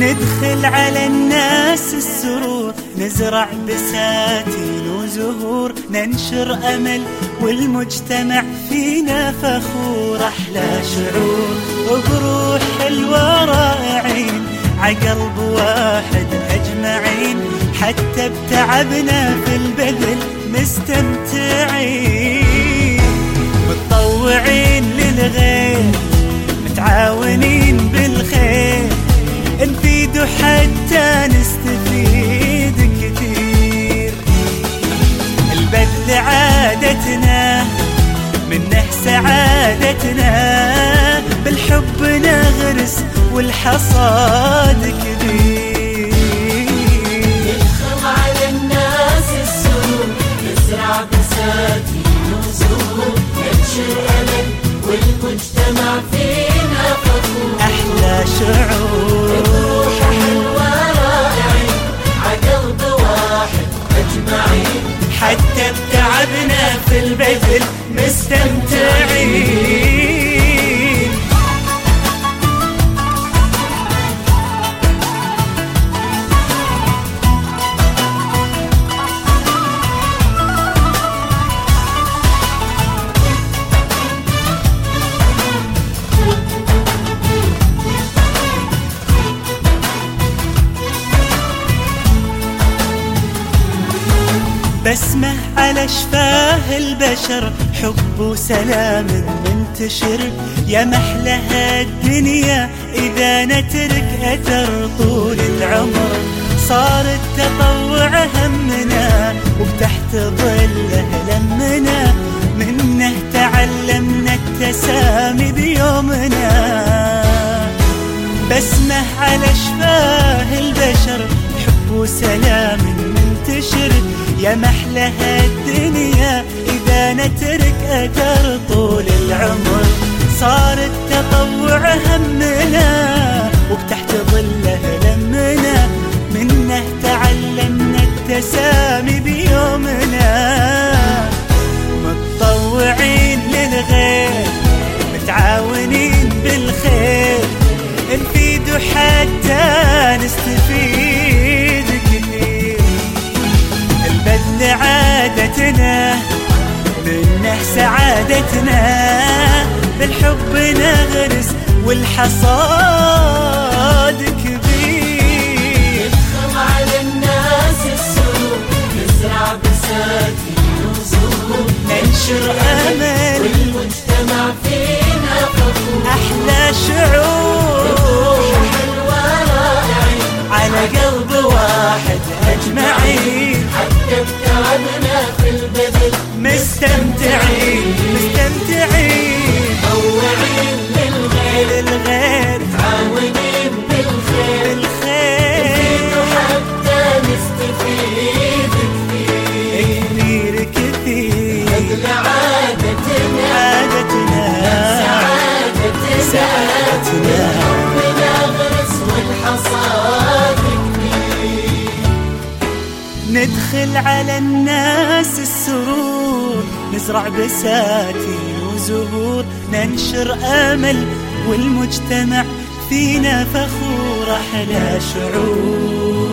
ندخل على الناس السرور نزرع بساتين وزهور ننشر أمل والمجتمع فينا فخور. أحلى شعور وبروح حلوة رائعين عقلب واحد أجمعين. حتى بتعبنا في البذل مستمتعين. متطوعين. سعادتنا بالحب نغرس والحصاد كبير. ندخل على الناس السرور نزرع بساتين وزهور ننشر أمل والمجتمع فينا فخور. أحلى شعور. روح حلوة رائعين عقلب واحد أجمعين. حتى بتعبنا في البذل مستمتعين. بسمة على شفاه البشر. حب وسلام منتشر. يا محلها الدنيا إذا نترك أثر طول العمر. صار التطوع همنا وبتحت ظله لمنا يا محلها الدنيا إذا نترك أثر طول العمر صار التطوع همنا منه سعادتنا بالحب نغرس والحصاد كبير. ندخل على الناس السرور نزرع بساتين وزهور ننشر أمل والمجتمع فينا فخور أحلى شعور حلوة رائعين على قلب واحد أجمعين. حتى بتعبنا ندخل على الناس السرور نزرع بساتين وزهور ننشر أمل والمجتمع فينا فخور أحلى شعور.